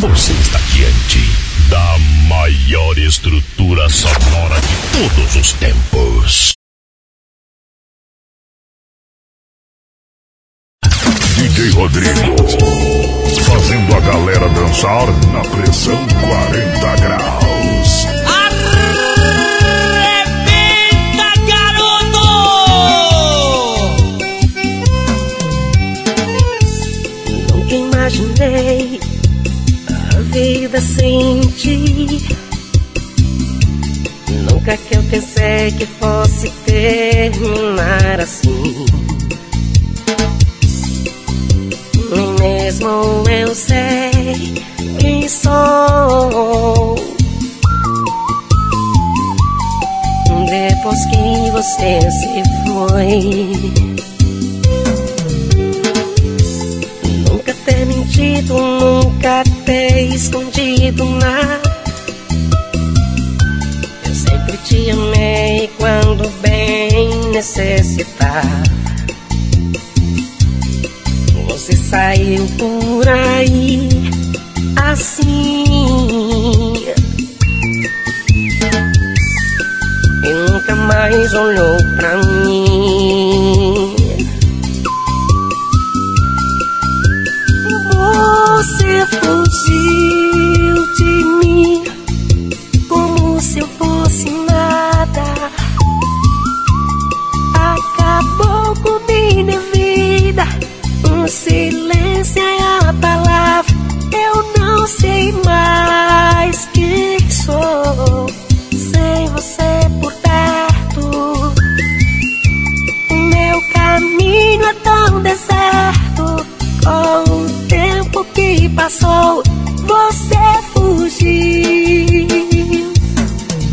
Você está diante da maior estrutura sonora de todos os tempos. DJ Rodrigo, fazendo a galera dançar na pressão 40 graus. Ti. Nunca que eu pensei que fosse terminar assim. Nem mesmo eu sei quem sou. Depois que você se foi. Nunca ter escondido nada. Eu sempre te amei quando bem necessitava. Você saiu por aí assim e nunca mais olhou pra mim. Você fugiu de mim como se eu fosse nada. Acabou com minha vida. O silêncio é a palavra. Eu não sei mais quem sou sem você por perto. O meu caminho é tão deserto. Passou, você fugiu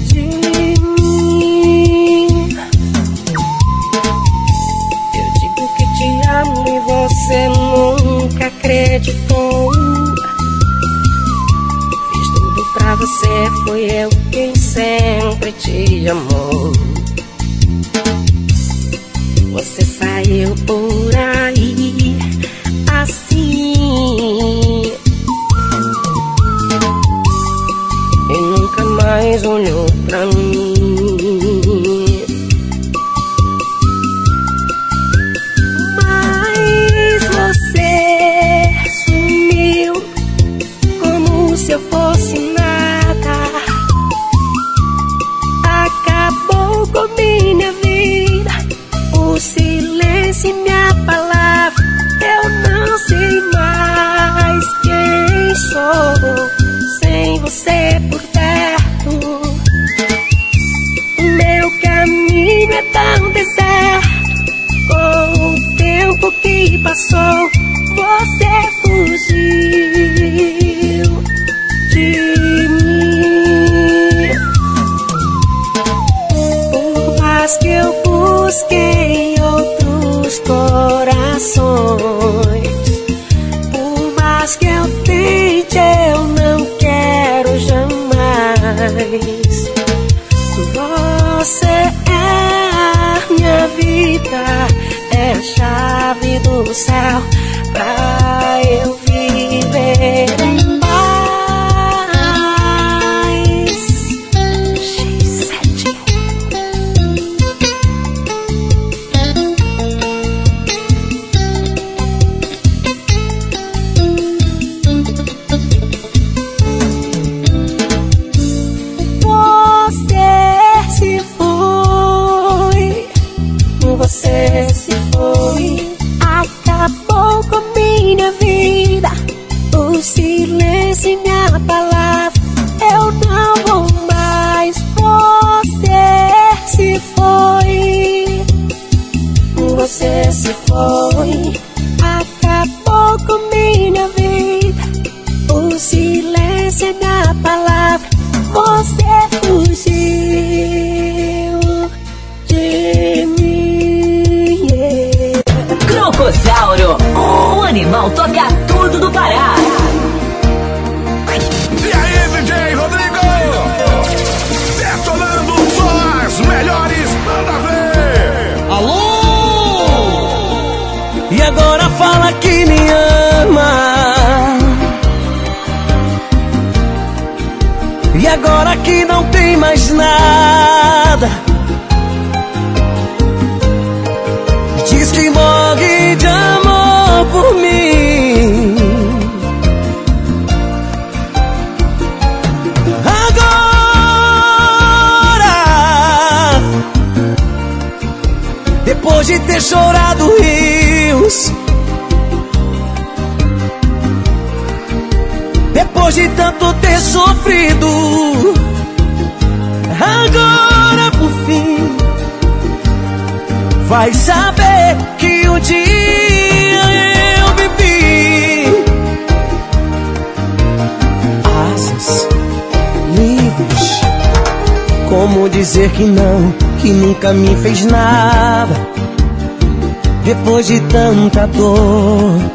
de mim. Eu digo que te amo e você nunca acreditou. Fiz tudo pra você, fui eu quem sempre te amou. Você saiu por aí assim mais olhou pra mim. Que agora que não tem mais nada. Diz que morre de amor por mim. Agora Depois de ter chorado Depois de tanto ter sofrido. Agora por fim Vai saber que um dia eu vivi. Asas livres Como dizer que não, que nunca me fez nada. Depois de tanta dor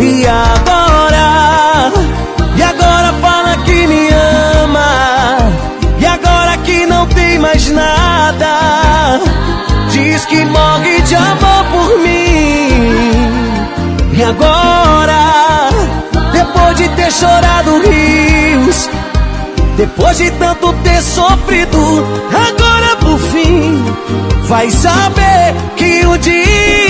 E agora? E agora fala que me ama. E agora que não tem mais nada. Diz que morre de amor por mim. E agora? Depois de ter chorado rios. Depois de tanto ter sofrido, agora por fim vai saber que um dia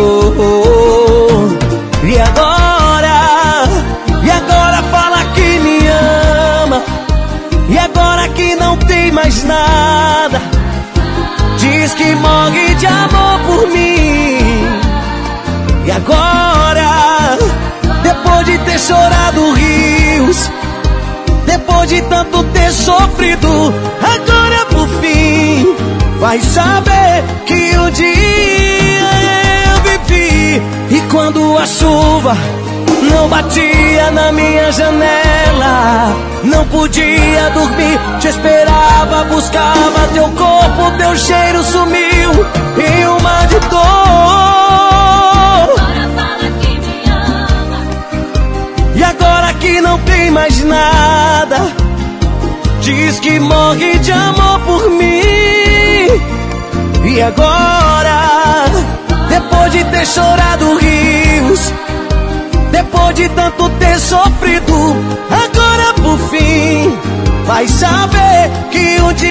Depois de tanto ter sofrido, agora por fim vai saber que um dia eu vivi. E quando a chuva não batia na minha janela, não podia dormir, te esperava, buscava teu corpo, teu cheiro sumiu em uma de dor. Que não tem mais nada, diz que morre de amor por mim. E agora, depois de ter chorado rios, depois de tanto ter sofrido, agora por fim, vai saber que um dia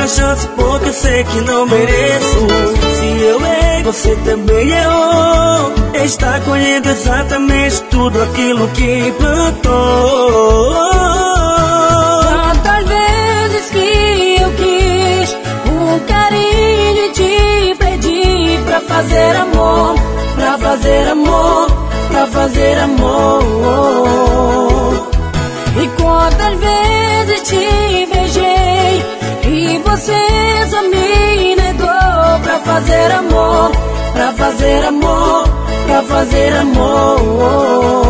outra chance porque eu sei que não mereço. Se eu errei, você também errou. Está colhendo exatamente tudo aquilo que plantou. Tantas vezes que eu quis Um carinho e te pedi Pra fazer amor, pra fazer amor, pra fazer amor. E quantas vezes te beijei Você só me negou Pra fazer amor, pra fazer amor Pra fazer amor.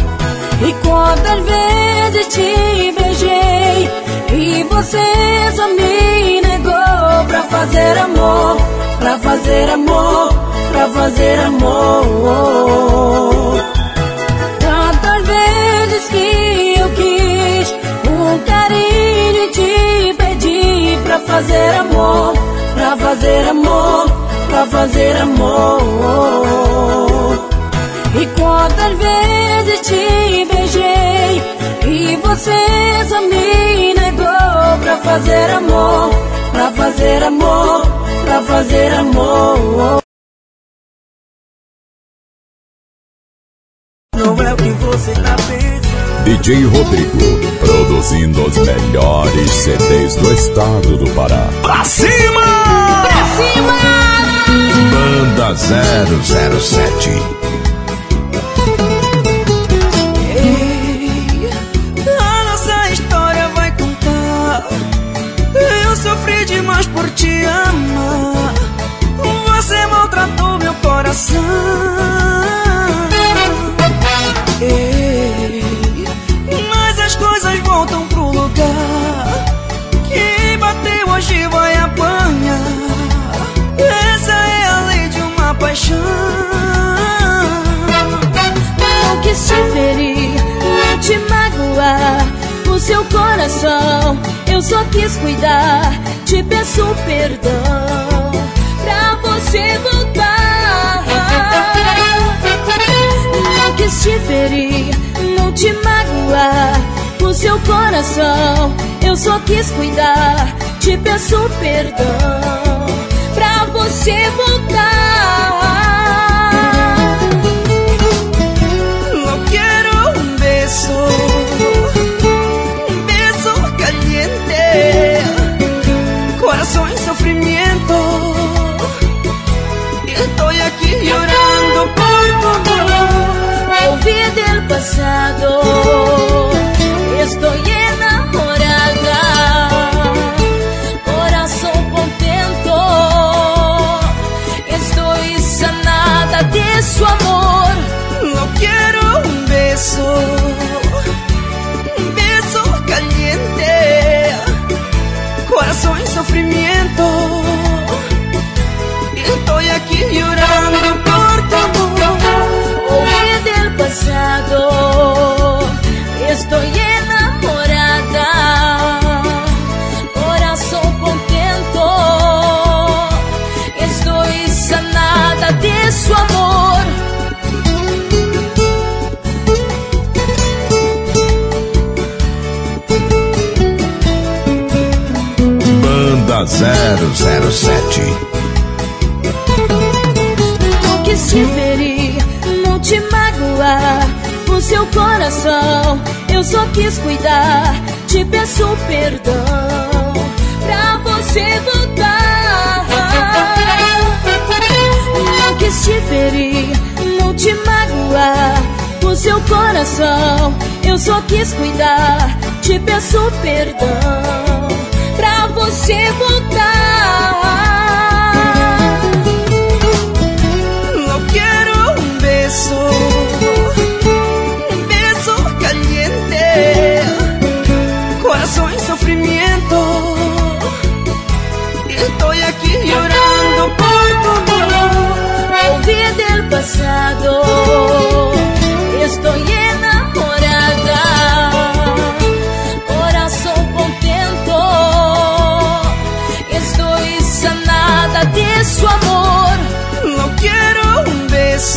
E quantas vezes te beijei e você só me negou pra fazer amor, pra fazer amor, pra fazer amor. Tantas vezes que eu quis um carinho e te pedi pra fazer amor, pra fazer amor, pra fazer amor. E quantas vezes te beijei e você só me negou pra fazer amor, pra fazer amor, pra fazer amor. Não é o que você tá pensando. DJ Rodrigo, produzindo os melhores CDs do estado do Pará. Pra cima! Pra cima! Banda 007. Por te amar. Você maltratou meu coração. Ei, mas as coisas voltam pro lugar. Quem bateu hoje vai apanhar. Essa é a lei de uma paixão. Não quis te ferir, não te magoar. Seu coração eu só quis cuidar. Te peço perdão pra você voltar. Não quis te ferir, não te magoar. O seu coração eu só quis cuidar. Te peço perdão pra você voltar. Pasado. Estoy enamorada. Corazón contento. Estoy sanada de su amor. No quiero un beso, un beso caliente, corazón en sufrimiento. Estoy aquí llorando Estoy enamorada. Corazón contento. Estoy sanada de su amor. Banda 007. O seu coração eu só quis cuidar. Te peço perdão pra você voltar. Não quis te ferir, não te magoar. O seu coração eu só quis cuidar. Te peço perdão pra você voltar.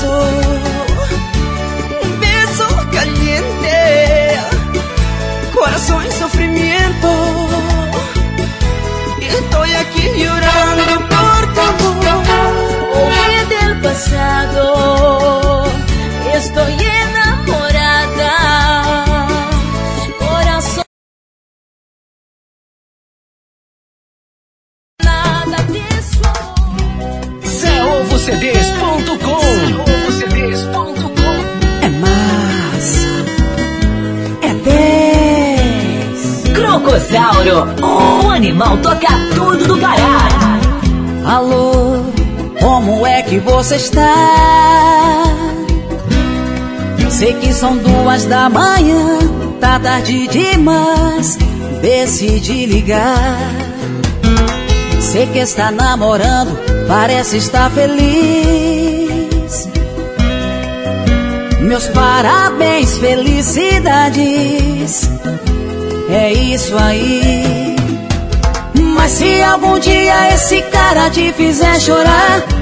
soul. Você está? Sei que são duas da manhã, tá tarde demais. Decidi ligar. Sei que está namorando, parece estar feliz. Meus parabéns, felicidades. É isso aí. Mas se algum dia esse cara te fizer chorar,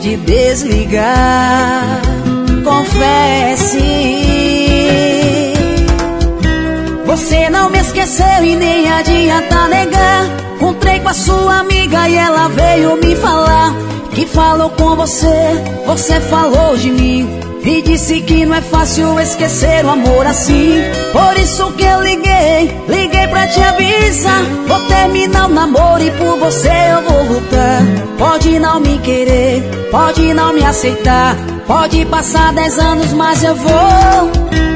de desligar, confesse. Você não me esqueceu e nem adianta negar. Encontrei com a sua amiga e ela veio me falar que falou com você, você falou de mim. E disse que não é fácil esquecer o amor assim. Por isso que eu liguei, liguei pra te avisar. Vou terminar o namoro e por você eu vou lutar. Pode não me querer, pode não me aceitar. Pode passar dez anos, mas eu vou.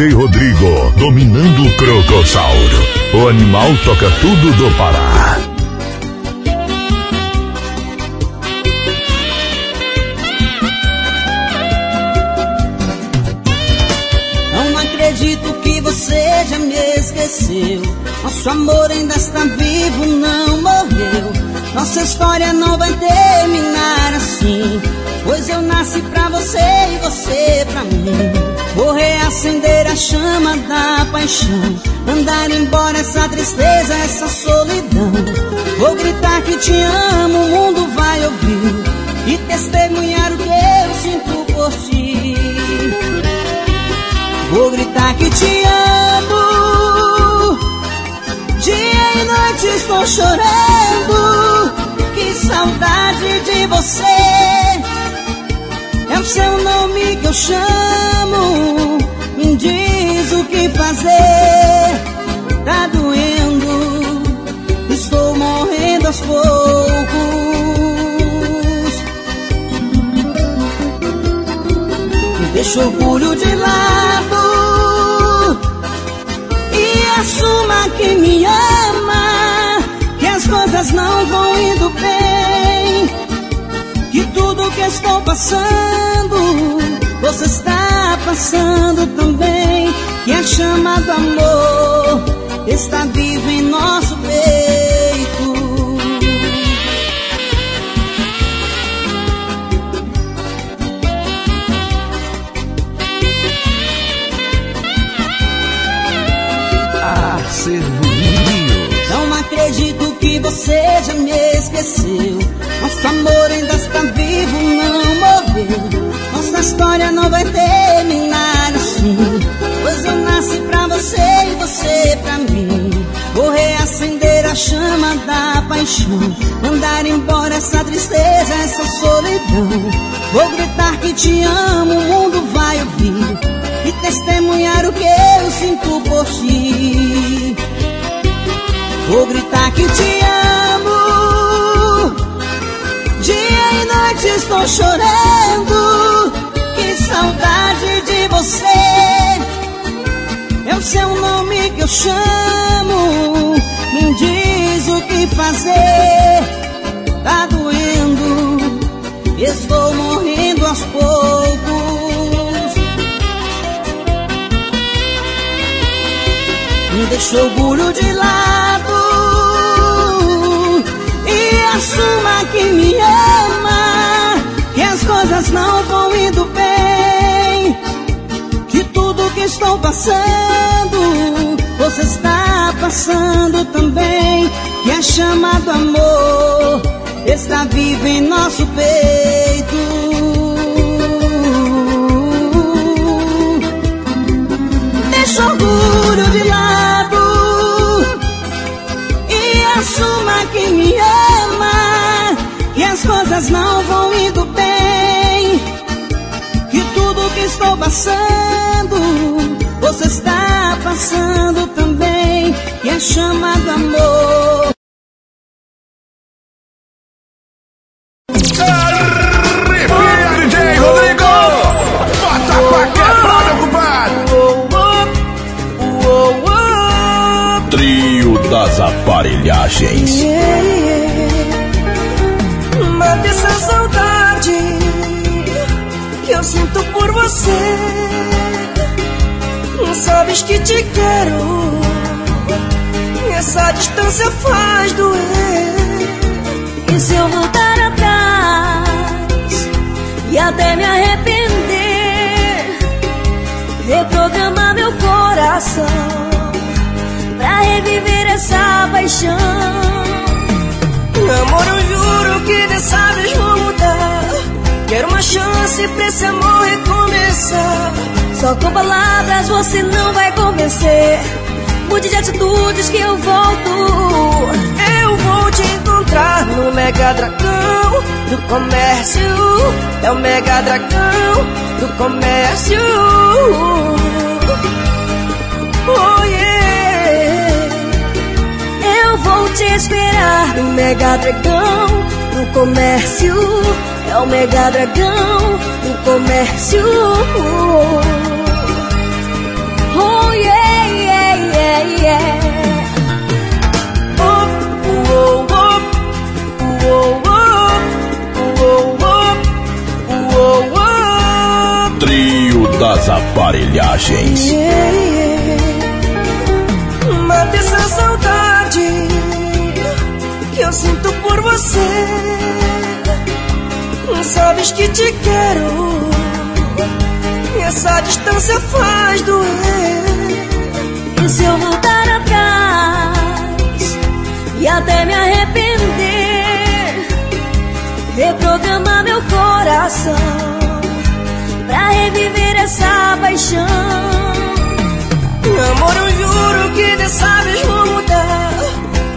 DJ Rodrigo, dominando o Crocossauro. O animal toca tudo do Pará. Nosso amor ainda está vivo, não morreu. Nossa história não vai terminar assim. Pois eu nasci pra você e você pra mim. Vou reacender a chama da paixão. Mandar embora essa tristeza, essa solidão. Vou gritar que te amo, o mundo vai ouvir. E testemunhar o que eu sinto por ti. Vou gritar que te amo. Estou chorando. Que saudade de você. É o seu nome que eu chamo. Me diz o que fazer. Tá doendo, estou morrendo aos poucos. Deixa o orgulho de lado e assuma que me ama. Coisas não vão indo bem. Que tudo que estou passando, você está passando também. Que a chama do amor está viva em nosso que você já me esqueceu. Nosso amor ainda está vivo, não morreu. Nossa história não vai terminar assim. Pois eu nasci pra você e você pra mim. Vou reacender a chama da paixão. Mandar embora essa tristeza, essa solidão. Vou gritar que te amo, o mundo vai ouvir. E testemunhar o que eu sinto por ti. Vou gritar que te amo. Dia e noite estou chorando. Que saudade de você. É o seu nome que eu chamo. Me diz o que fazer. Tá doendo. Estou morrendo aos poucos. Deixa o orgulho de lado assuma que me ama. Que as coisas não vão indo bem. Que tudo que estou passando, você está passando também. Que a chama do amor está viva em nosso peito. Coisas não vão indo bem. Que tudo que estou passando, você está passando também. Que a chama do amor. Arrepia, DJ Rodrigo! Bota pra quebrar, meu compadre! Trio das aparelhagens. Essa saudade que eu sinto por você. Sabes que te quero. Essa distância faz doer. E se eu voltar atrás e até me arrepender, reprogramar meu coração pra reviver essa paixão. Amor, eu juro que dessa vez vou mudar. Quero uma chance pra esse amor recomeçar. Só com palavras você não vai convencer. Mude de atitudes que eu volto. Eu vou te encontrar no Mega Dragão do Comércio. É o Mega Dragão do Comércio. Oh vou te esperar no Mega Dragão, no comércio. É o Mega Dragão, no comércio. Oh yeah, yeah, yeah, yeah. Oh, oh, oh, oh, oh, oh, oh, Trio das aparelhagens. Yeah, yeah. Mata essa saudade que eu sinto por você. Sabes que te quero. Essa distância faz doer. E se eu voltar atrás e até me arrepender, reprogramar meu coração pra reviver essa paixão. Amor, eu juro que dessa vez.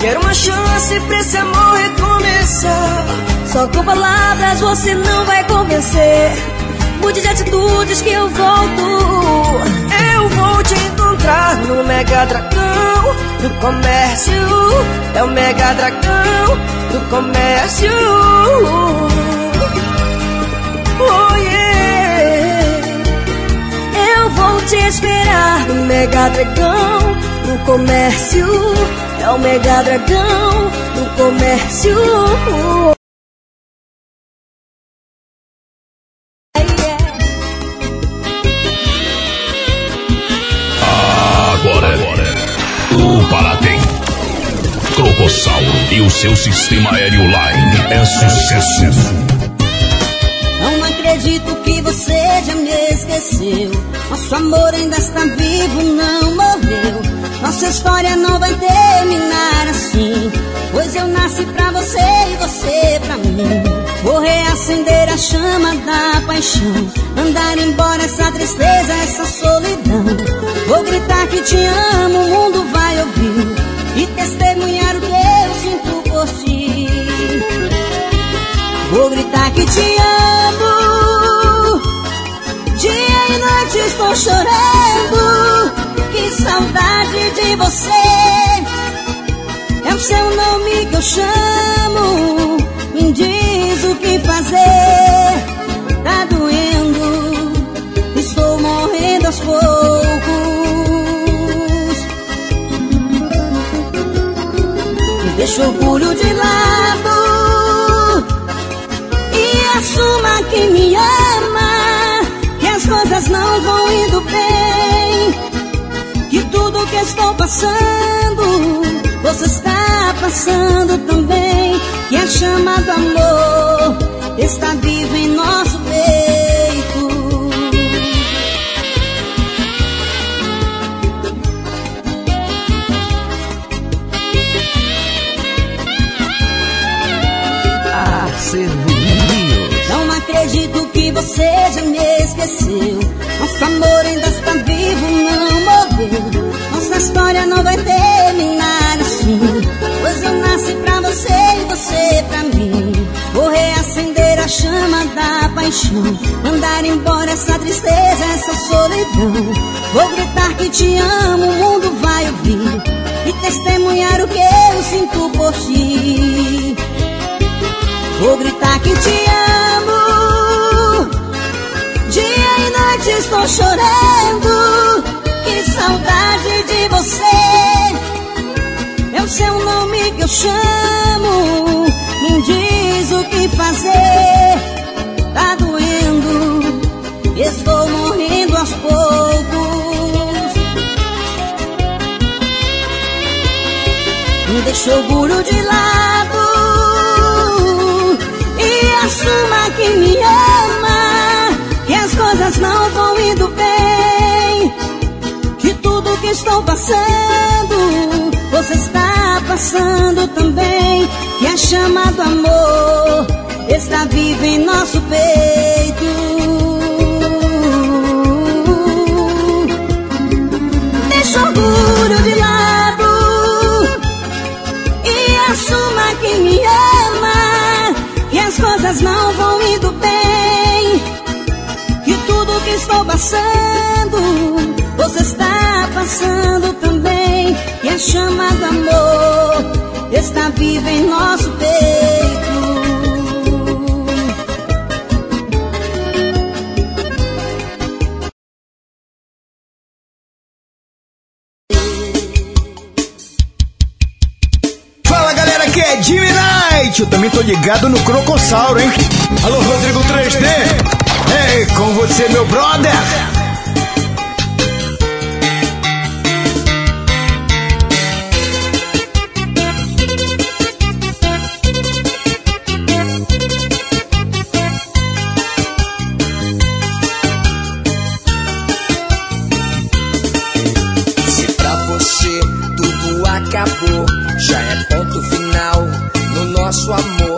Quero uma chance pra esse amor recomeçar. Só com palavras você não vai convencer. mude de atitudes que eu volto. Eu vou te encontrar no Mega Dragão do Comércio. É o Mega Dragão do Comércio. Oh yeah. Eu vou te esperar no Mega Dragão do Comércio. É o Mega Dragão do Comércio. Agora, o Pará tem. Crocossauro e o seu sistema aéreo Line é sucesso. Não acredito que você já me esqueceu. Nosso amor ainda está vivo, não morreu. Nossa história não vai terminar assim. Pois eu nasci pra você e você pra mim. Vou reacender a chama da paixão. Mandar embora essa tristeza, essa solidão. Vou gritar que te amo, o mundo vai ouvir. E testemunhar o que eu sinto por ti. Vou gritar que te amo. Dia e noite estou chorando. Que saudade de você. É o seu nome que eu chamo. Me diz o que fazer. Tá doendo. Estou morrendo aos poucos. Deixa o orgulho de lado e assuma que me ama. Que as coisas não vão indo bem. Tudo que estou passando, você está passando também. Que a chama do amor está viva em nosso peito. Não acredito você já me esqueceu. Nosso amor ainda está vivo, não morreu. Nossa história não vai terminar assim. Pois eu nasci pra você e você pra mim. Vou reacender a chama da paixão. Mandar embora essa tristeza, essa solidão. Vou gritar que te amo, o mundo vai ouvir. E testemunhar o que eu sinto por ti. Vou gritar que te amo. Estou chorando. Que saudade de você. É o seu nome que eu chamo. Me diz o que fazer. Tá doendo. Estou morrendo aos poucos. Deixa o orgulho de lado coisas não vão indo bem. Que tudo que estou passando, você está passando também. Que a chama do amor está viva em nosso peito. Deixa o orgulho de lado e assuma que me ama. Que as coisas não vão indo bem. Que que estou passando, você está passando também. Que a chama do amor está viva em nosso peito. Fala galera, aqui é. Eu também tô ligado no Crocossauro, hein? Alô, Rodrigo 3D. Com você, meu brother. Se pra você tudo acabou, já é ponto final no nosso amor.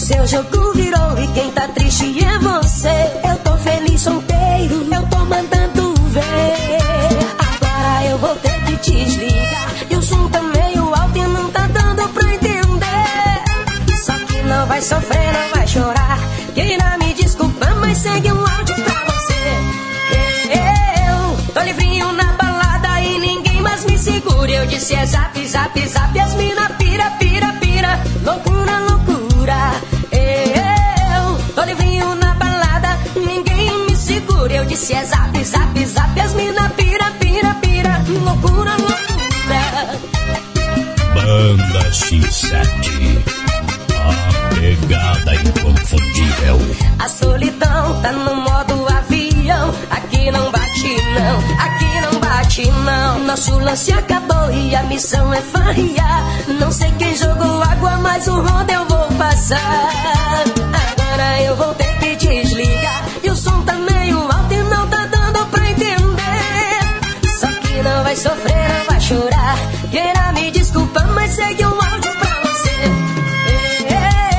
seu jogo virou e quem tá triste é você. Eu tô feliz solteiro, eu tô mandando ver. Agora eu vou ter que te desligar. E o som tá meio alto e não tá dando pra entender. Só que não vai sofrer, não vai chorar. Queira me desculpar, mas segue um áudio pra você. Eu tô livrinho na balada e ninguém mais me segura. Eu disse é exatamente. É zap, zap, zap, as mina pira, pira, pira. Loucura, loucura. Banda X7. A pegada inconfundível. A solidão tá no modo avião. Aqui não bate, não. Aqui não bate, não. Nosso lance acabou e a missão é farriar. Não sei quem jogou água, mas o rodo eu vou passar. Agora eu vou ter que desligar. E o som tá vai sofrer, vai chorar. Queira me desculpar, mas segue um áudio pra você.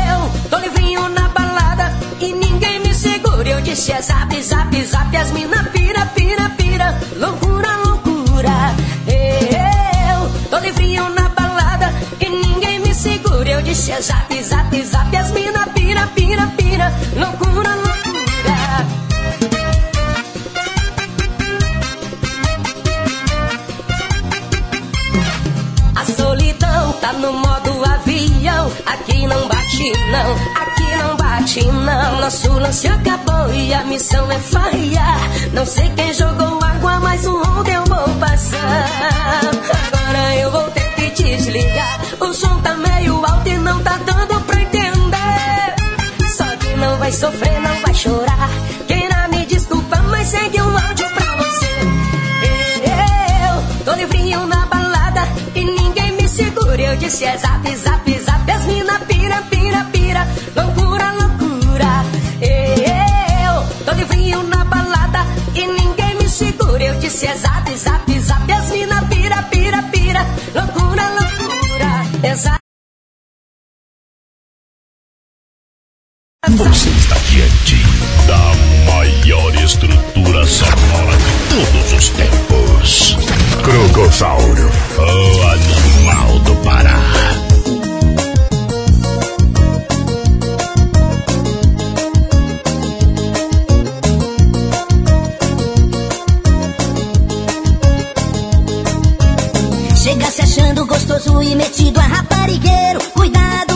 Eu tô livrinho na balada e ninguém me segura. Eu disse é zap, zap, zap, as mina pira, pira, pira. Loucura, loucura. Eu tô livrinho na balada e ninguém me segura. Eu disse é zap, zap, zap, as mina pira, pira, pira. Loucura, loucura. No modo avião. Aqui não bate, não. Aqui não bate, não. Nosso lance acabou e a missão é farriar. Não sei quem jogou água, mas um rodo eu vou passar. Agora eu vou ter que desligar. O som tá meio alto e não tá dando pra entender. Só que não vai sofrer, não vai chorar. Segura. Eu disse é zap, zap, zap, as mina pira, pira, pira, loucura, loucura. Eu tô livrinho na balada e ninguém me segura. Eu disse é zap, zap, zap, as mina pira, pira, pira, loucura, loucura. Zap. Você está diante da maior estrutura sonora de todos os tempos. Crocossauro. O animal do Pará. Chega se achando gostoso e metido a raparigueiro. Cuidado,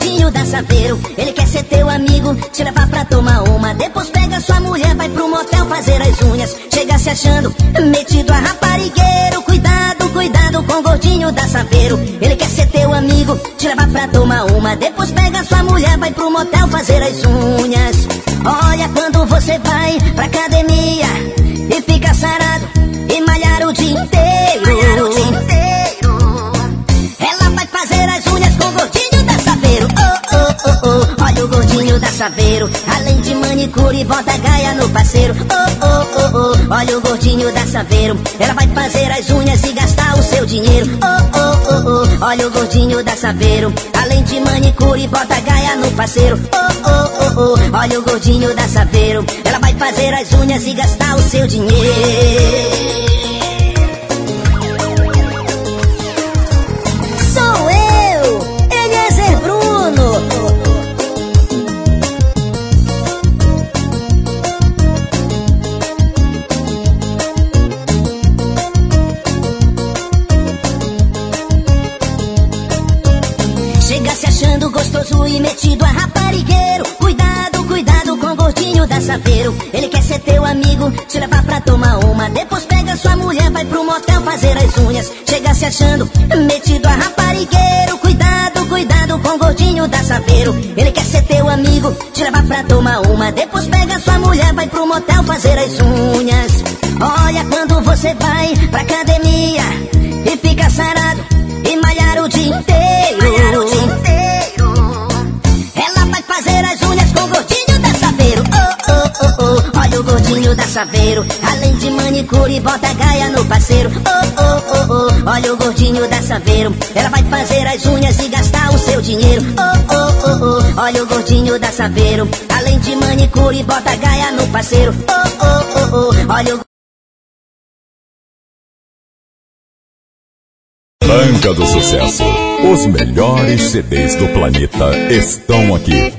gordinho da saveiro. Ele quer ser teu amigo, te levar pra tomar uma. Depois pega sua mulher, vai pro motel fazer as unhas. Chega se achando metido a raparigueiro. Cuidado, cuidado com o gordinho da saveiro. Ele quer ser teu amigo, te levar pra tomar uma. Depois pega sua mulher, vai pro motel fazer as unhas. Olha quando você vai pra academia e fica sarado e malhar o dia inteiro. Ela Oh, oh. Olha o gordinho da Saveiro. Além de manicure, bota gaia no parceiro. Oh, oh, oh, oh. Olha o gordinho da Saveiro. Ela vai fazer as unhas e gastar o seu dinheiro. Oh, oh, oh, oh. Olha o gordinho da Saveiro. Além de manicure, bota gaia no parceiro. Oh, oh, oh, oh. Olha o gordinho da Saveiro. Ela vai fazer as unhas e gastar o seu dinheiro. E metido a raparigueiro. Cuidado, cuidado com o gordinho da saveiro. Ele quer ser teu amigo, te levar pra tomar uma. Depois pega sua mulher, vai pro motel fazer as unhas. Chega se achando metido a raparigueiro. Cuidado, cuidado com o gordinho da saveiro. Ele quer ser teu amigo, te levar pra tomar uma. Depois pega sua mulher, vai pro motel fazer as unhas. Olha quando você vai pra academia Além de manicure, bota gaia no parceiro. Oh, oh, oh, oh. Olha o gordinho da Saveiro. Ela vai fazer as unhas e gastar o seu dinheiro. Oh, oh, oh, oh. Olha o gordinho da Saveiro. Além de manicure, bota gaia no parceiro. Oh, oh, oh, oh. Olha o Banca do Sucesso. Os melhores CDs do planeta estão aqui.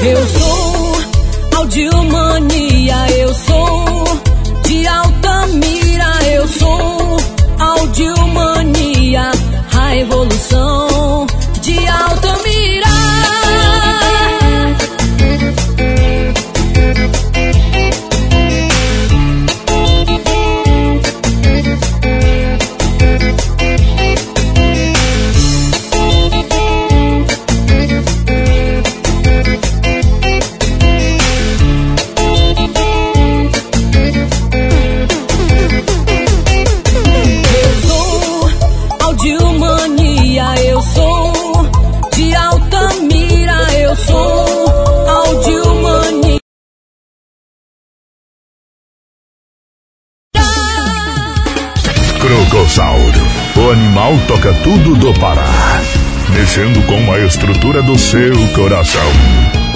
Eu sou audiomania, eu sou de alta mira, eu sou audiomania, a evolução de alta tudo do Pará. Mexendo com a estrutura do seu coração.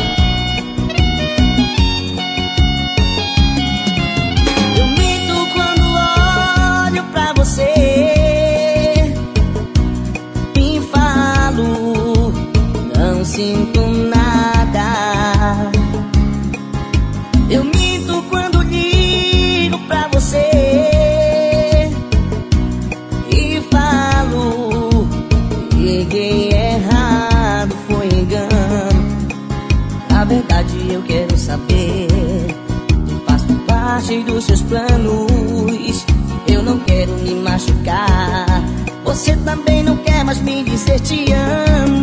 Mais me dizer te amo.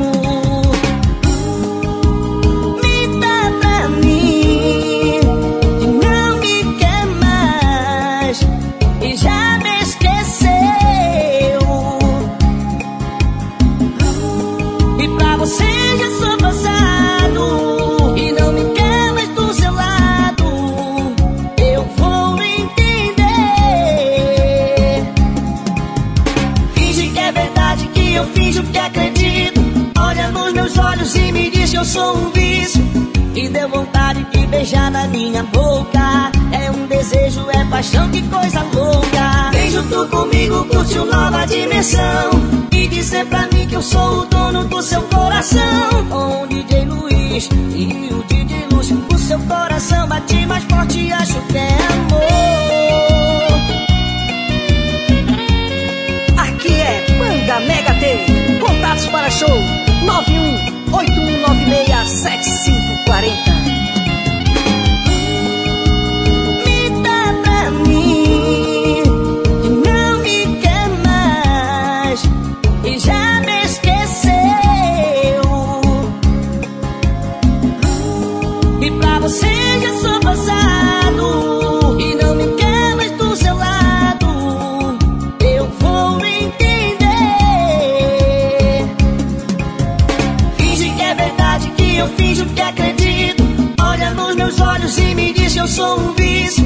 paixão, que coisa louca. Vem junto comigo, curte uma nova dimensão. E dizer pra mim que eu sou o dono do seu coração. Com o DJ Luiz e o DJ Lúcio, o seu coração bate mais forte, acho que é amor. Aqui é Manga Mega T. Contatos para show 91 8196 7540. Sou um vício.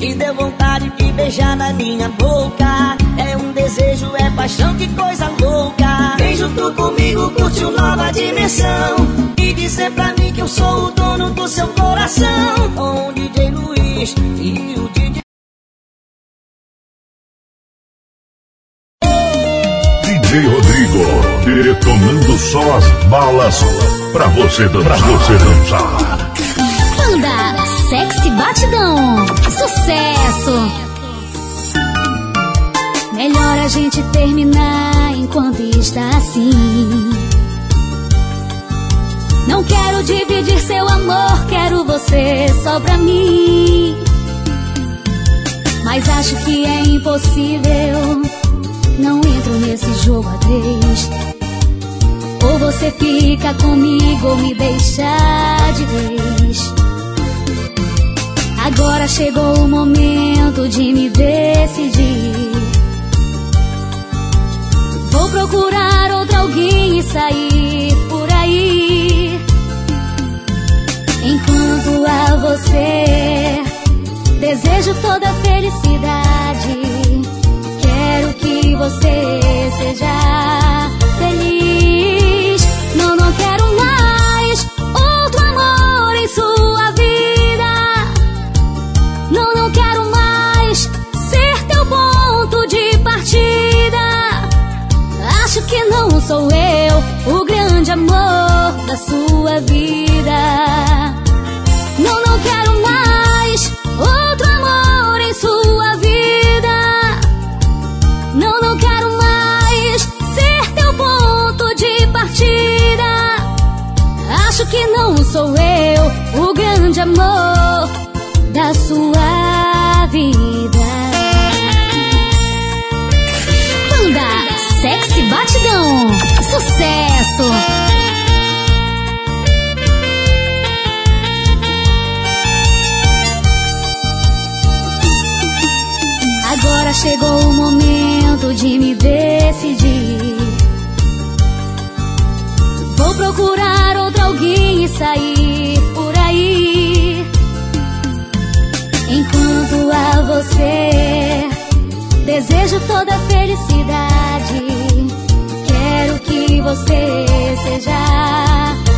E deu vontade de beijar na minha boca. É um desejo, é paixão, que coisa louca. Vem junto comigo, curte uma nova dimensão. E dizer pra mim que eu sou o dono do seu coração. Com o DJ Luiz e o DJ. DJ Rodrigo, detonando só as balas pra você dançar. Pra você dançar. Banda Sexy Batidão. Sucesso! Melhor a gente terminar enquanto está assim. Não quero dividir seu amor, quero você só pra mim. Mas acho que é impossível. Não entro nesse jogo a três. Ou você fica comigo ou me deixa de vez. Agora chegou o momento de me decidir. Vou procurar outro alguém e sair por aí. Enquanto a você, desejo toda felicidade. Quero que você seja feliz. grande amor da sua vida. Banda Sexy Batidão, sucesso! Agora chegou o momento de me decidir. Vou procurar outra alguém e sair você. Desejo toda felicidade. Quero que você seja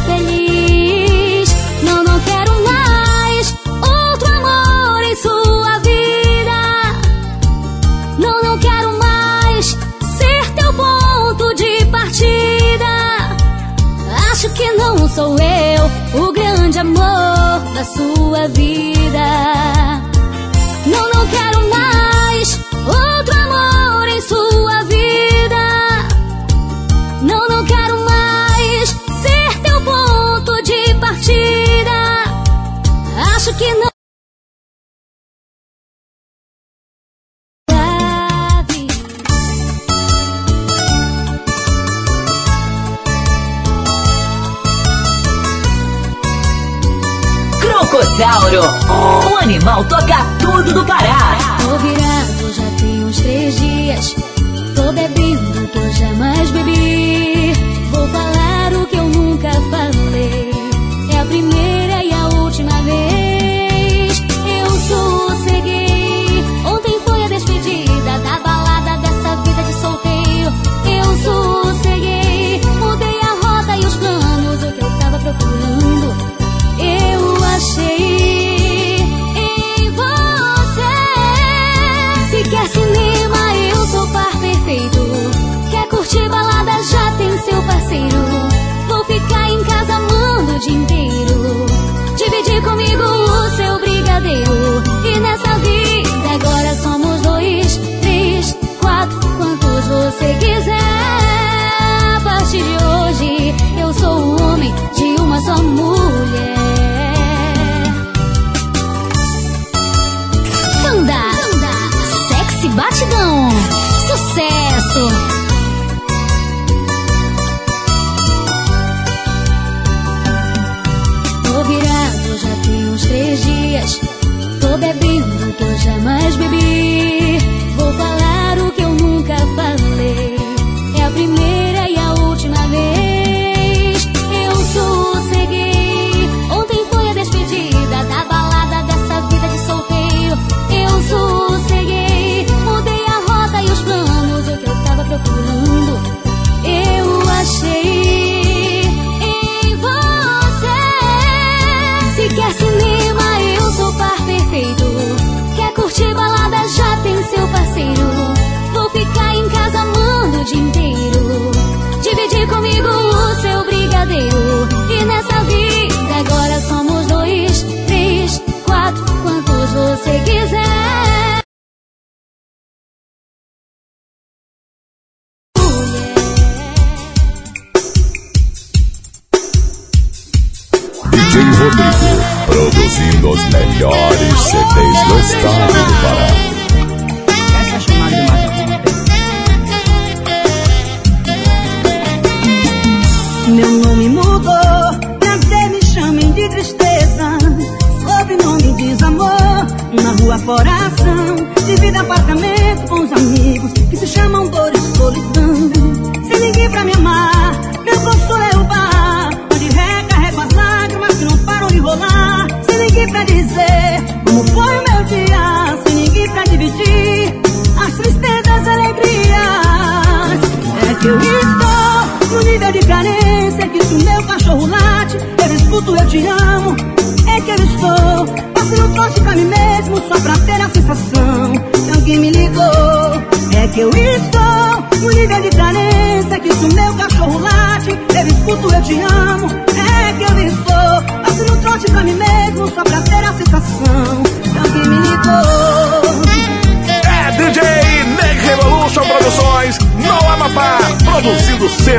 feliz. Não, não quero mais outro amor em sua vida. Não, não quero mais ser teu ponto de partida. Acho que não sou eu o grande amor da sua vida.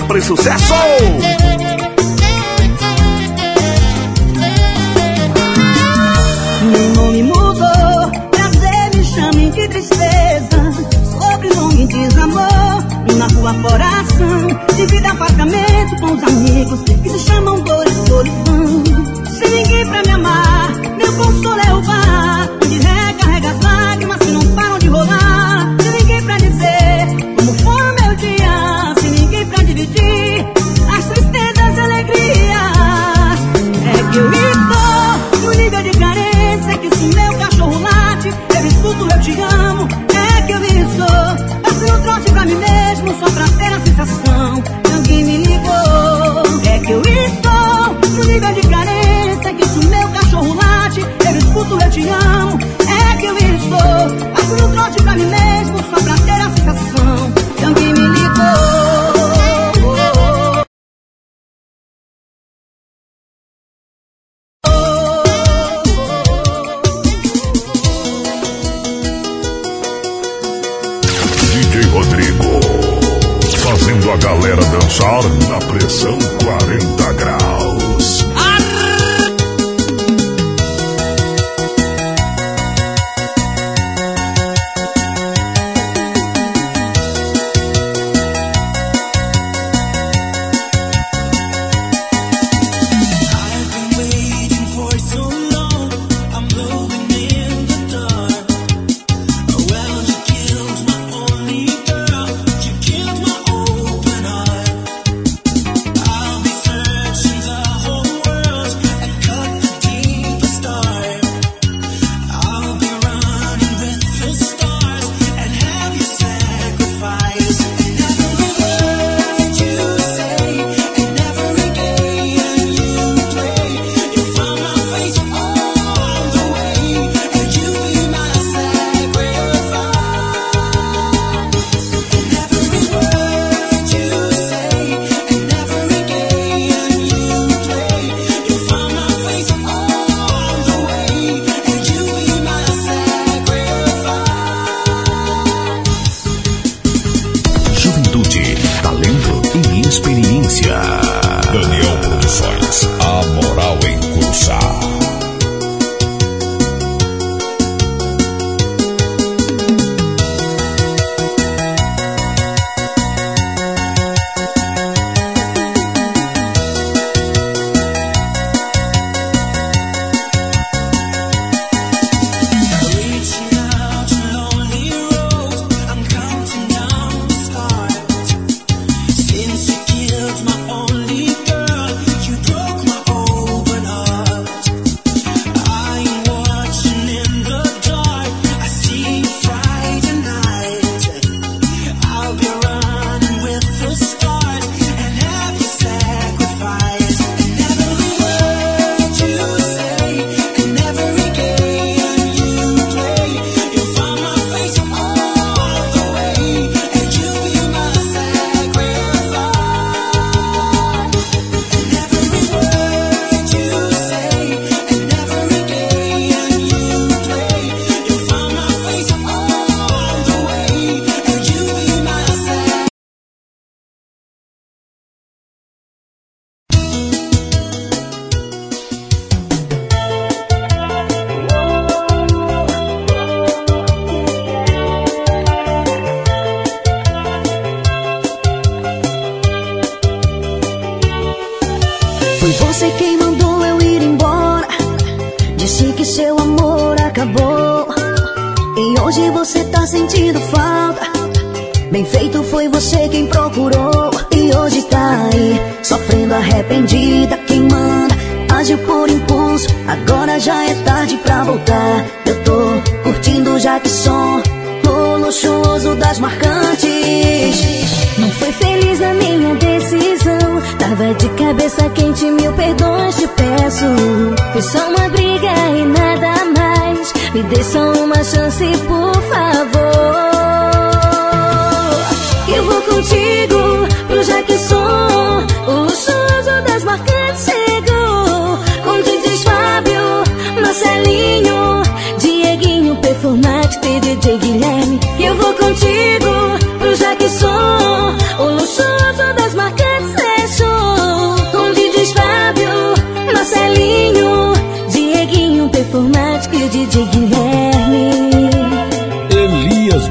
Sempre sucesso.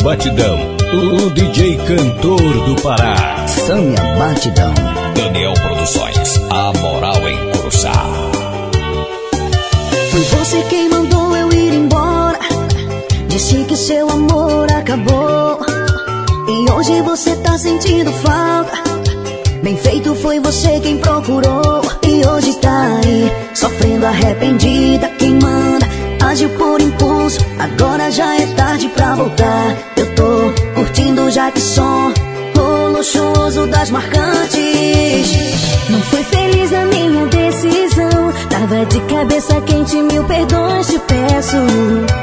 Batidão, o DJ cantor do Pará. Sâmia Batidão. Daniel Produções, a moral em Curuçá. Foi você quem mandou eu ir embora. Disse que seu amor acabou. E hoje você tá sentindo falta. Bem feito foi você quem procurou. E hoje tá aí, sofrendo arrependida. Quem manda agiu por impulso. Agora já é tarde pra voltar. Das marcantes. Não foi feliz na minha decisão. Tava de cabeça quente, mil perdões te peço.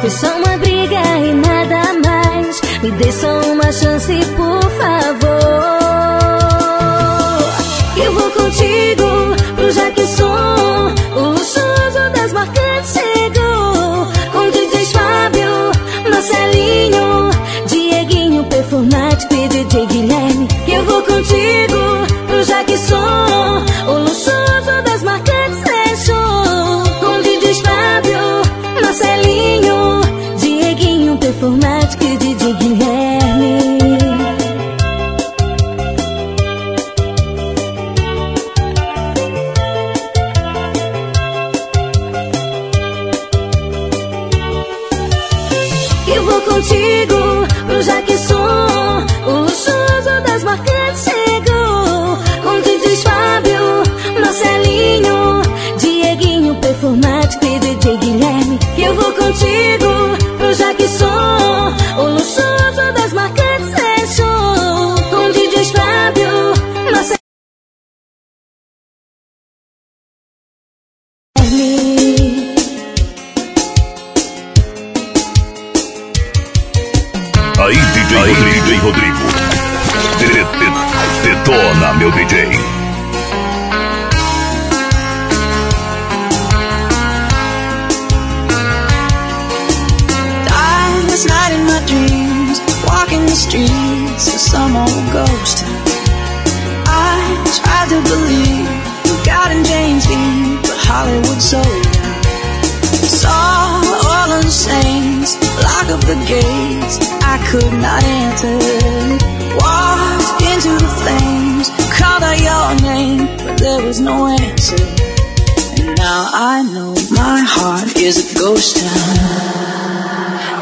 Foi só uma briga e nada mais. Me dê só uma chance, por favor. Some old ghost. I tried to believe God and James Dean, but Hollywood sold out. Saw all the saints lock up the gates I could not enter. Walked into the flames, called out your name, but there was no answer. And now I know my heart is a ghost town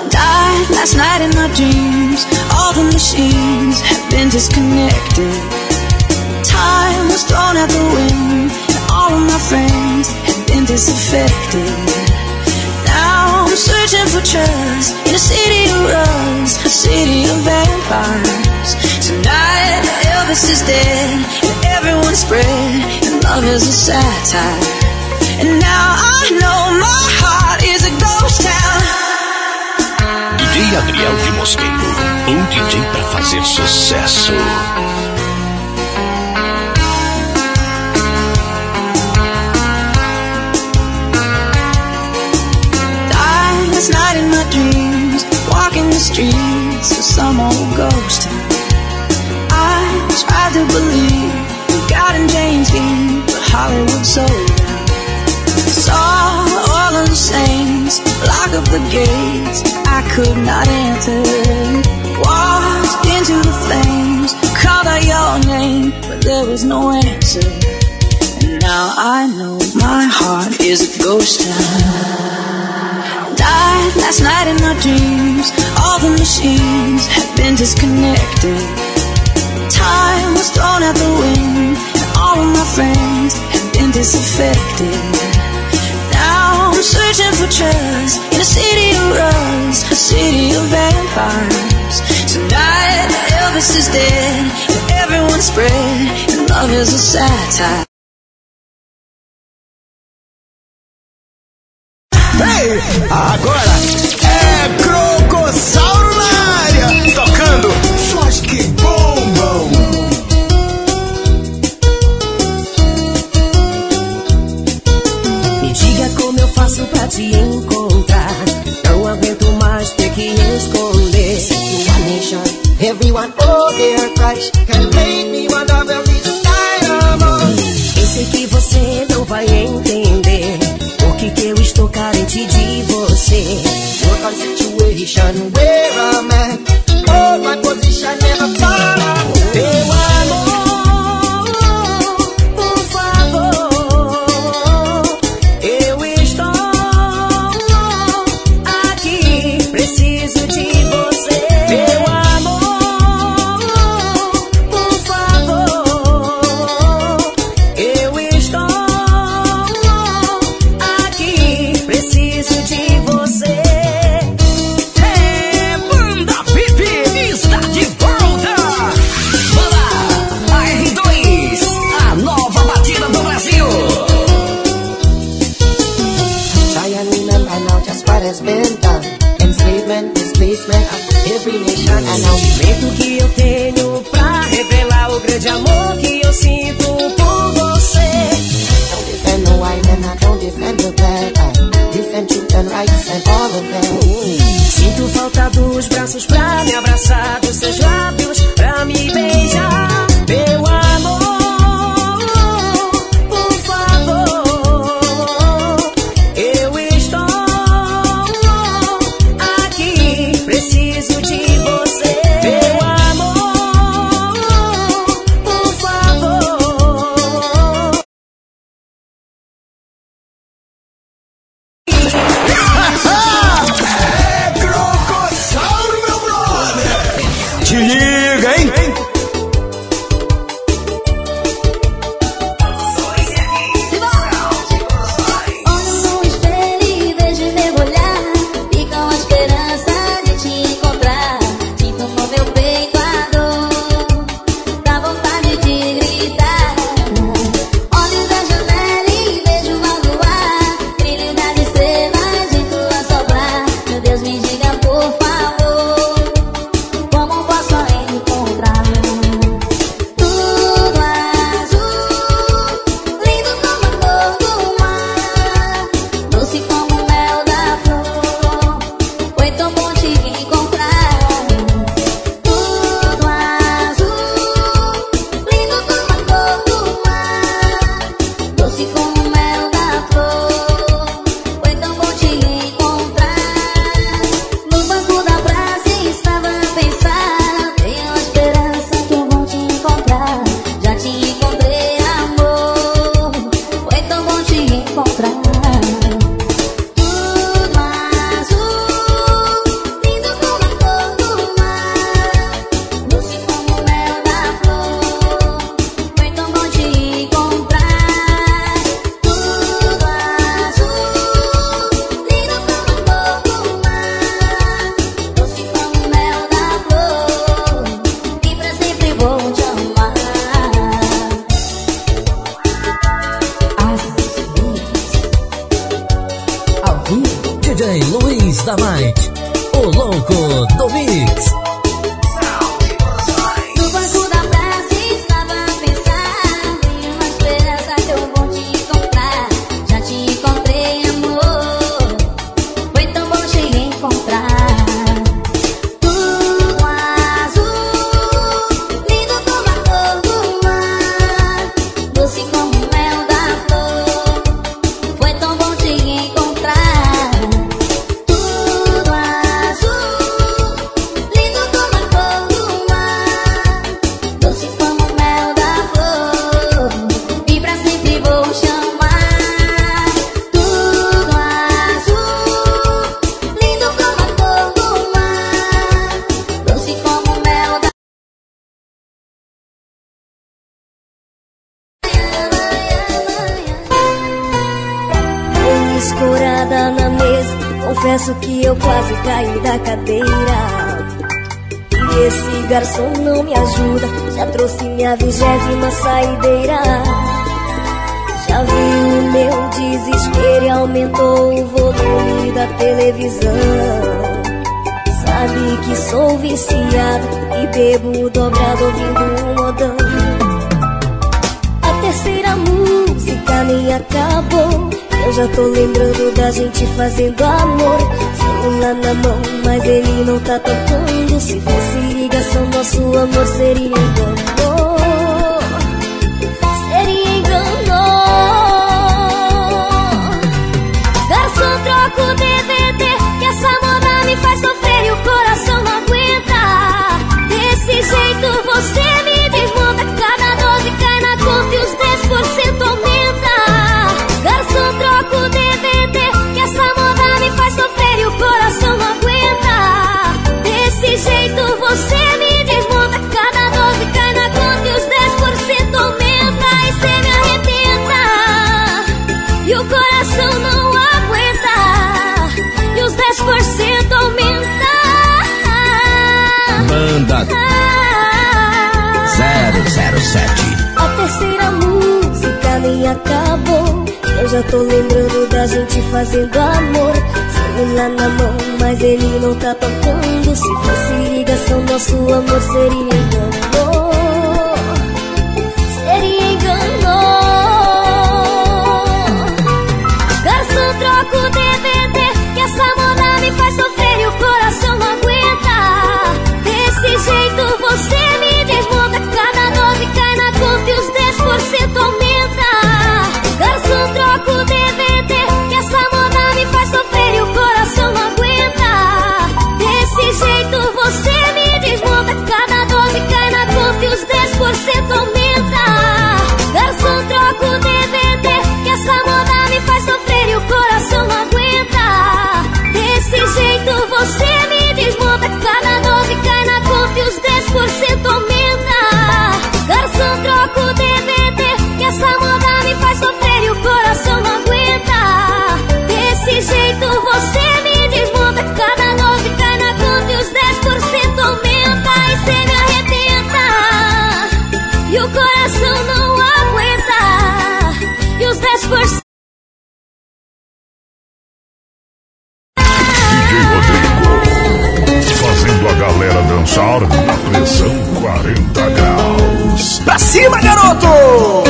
died last night in my dreams. All the machines have been disconnected. Time was thrown out the wind, and all of my friends have been disaffected. Now I'm searching for trust in a city of rust, a city of vampires. Tonight Elvis is dead, and everyone's spread, and love is a satire. And now I know my heart is a ghost town. DJ Adriel de Mosqueiro, um DJ pra fazer sucesso. Night in my dreams, walking the streets of some old ghost. I tried to believe in God and James Dean, but Hollywood sold. Saw Lock up the gates, I could not enter. Walked into the flames, called out your name, but there was no answer. And now I know my heart is a ghost town. Died last night in my dreams, all the machines have been disconnected. Time was thrown out the wind, and all of my friends have been disaffected. I'm searching for trust in a city of rugs, a city of vampires. Tonight, Elvis is dead, and everyone's spread, and love is a satire. Hey, agora é croco. Can make me Eu sei que você não vai entender Por que que eu estou carente de você. What a situation where I'm at All my position never fall acabou. Eu já tô lembrando da gente fazendo amor. Celular na mão, mas ele não tá tocando. Se fosse ligação, nosso amor seria engano. Seria engano. Garçom, troca o DVD, que essa moda me faz sofrer e o coração não aguenta. Desse jeito você me acabou. Eu já tô lembrando da gente fazendo amor. Celular na mão, mas ele não tá tocando. Se fosse ligação, nosso amor seria engano. Seria engano. Garçom, troca o DVD, que essa moda me faz sofrer e o coração não aguenta. Desse jeito 10% aumenta. Garçom, troca o DVD, que essa moda me faz sofrer e o coração não aguenta. Desse jeito você me desmonta, cada dose cai na conta e os 10% aumenta. E cê me arrebenta, e o coração não aguenta. E os 10% cima,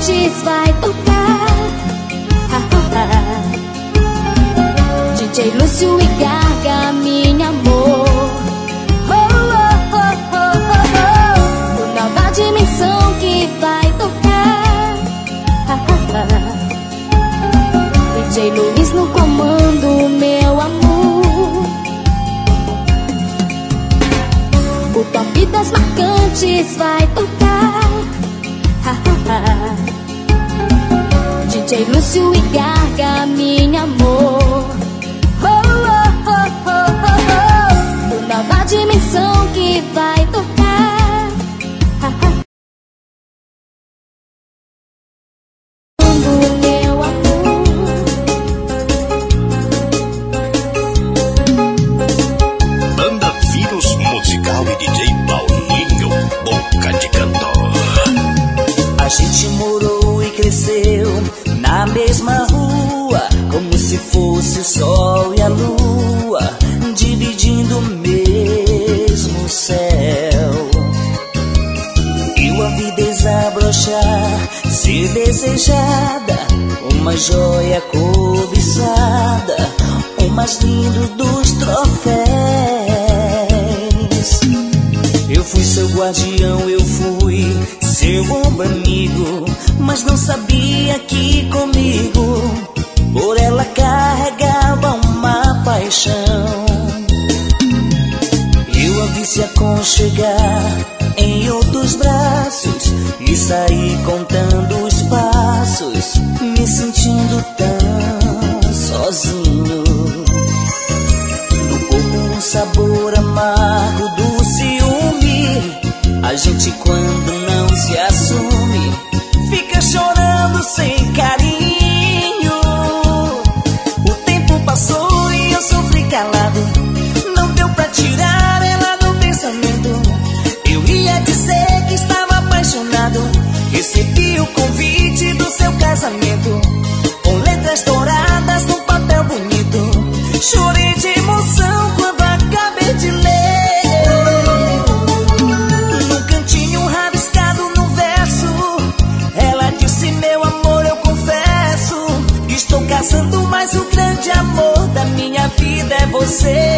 Vai tocar. DJ Lúcio e Gaga, minha amor. Oh, oh, oh, oh, oh, oh. Nova dimensão que vai tocar. DJ Luiz no comando, meu amor. O top das marcantes vai tocar. DJ Lúcio e Garga, minha amor. Oh, oh, oh, oh, oh, oh. Uma nova dimensão que vai você.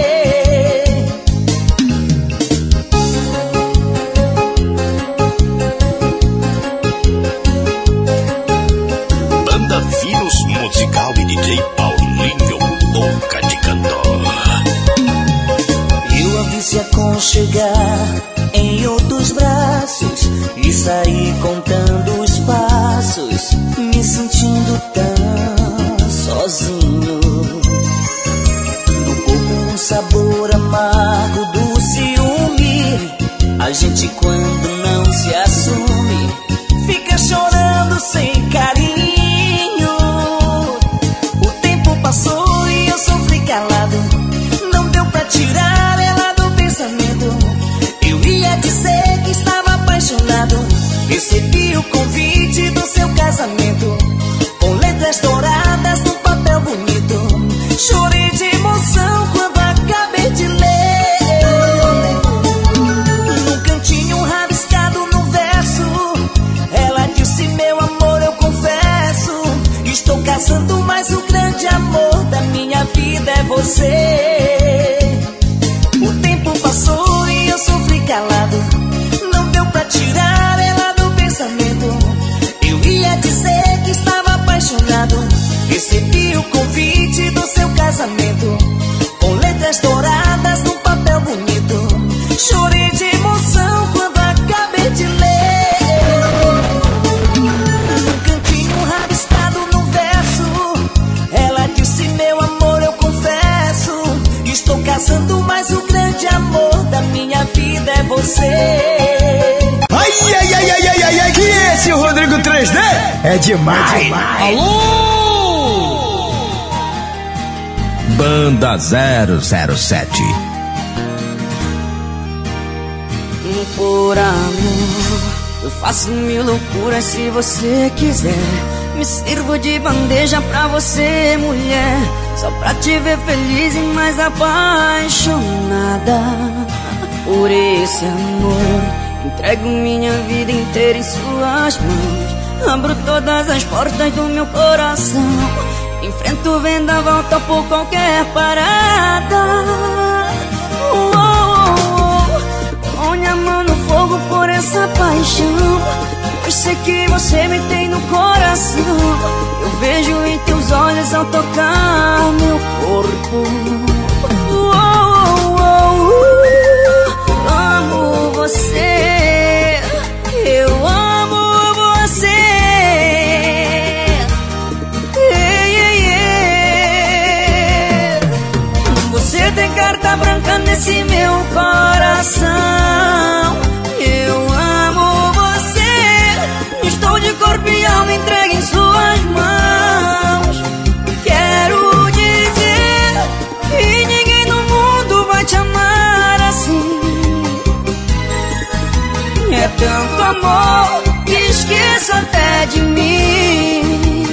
demais. demais. Alô! Banda 007 por amor, eu faço mil loucuras se você quiser. Me sirvo de bandeja pra você, mulher. Só pra te ver feliz e mais apaixonada por esse amor. Entrego minha vida inteira em suas mãos. Abro todas as portas do meu coração. Enfrento o vendaval, topo qualquer parada. Oh, oh, oh. Põe a mão no fogo por essa paixão. Pois sei que você me tem no coração. Eu vejo em teus olhos ao tocar meu corpo. Oh, oh, oh, amo você. Eu amo branca nesse meu coração. Eu amo você. Estou de corpo e alma entregue em suas mãos. Quero dizer que ninguém no mundo vai te amar assim. É tanto amor que esqueço até de mim.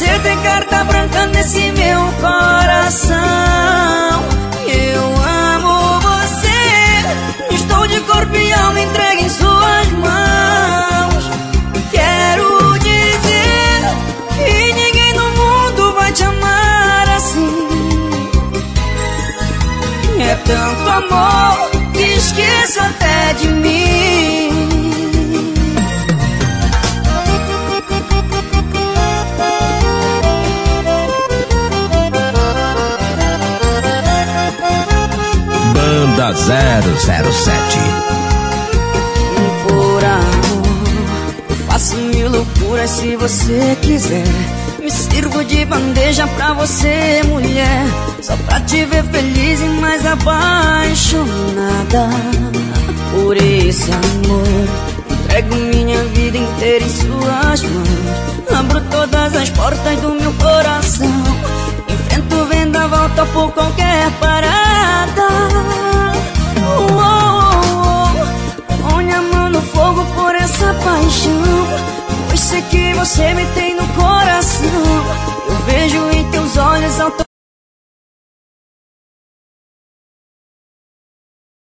Você tem carta branca nesse meu coração. Eu amo você. Estou de corpo e alma entregue em suas mãos. Quero dizer que ninguém no mundo vai te amar assim. É tanto amor que esqueço até de mim. Banda 007 Por amor, eu faço mil loucuras se você quiser. Me sirvo de bandeja pra você, mulher. Só pra te ver feliz e mais apaixonada. Por esse amor, entrego minha vida inteira em suas mãos. Abro todas as portas do meu coração ainda volta por qualquer parada. Oh, oh, oh. no fogo por essa paixão. Eu sei que você me tem no coração. Eu vejo em teus olhos a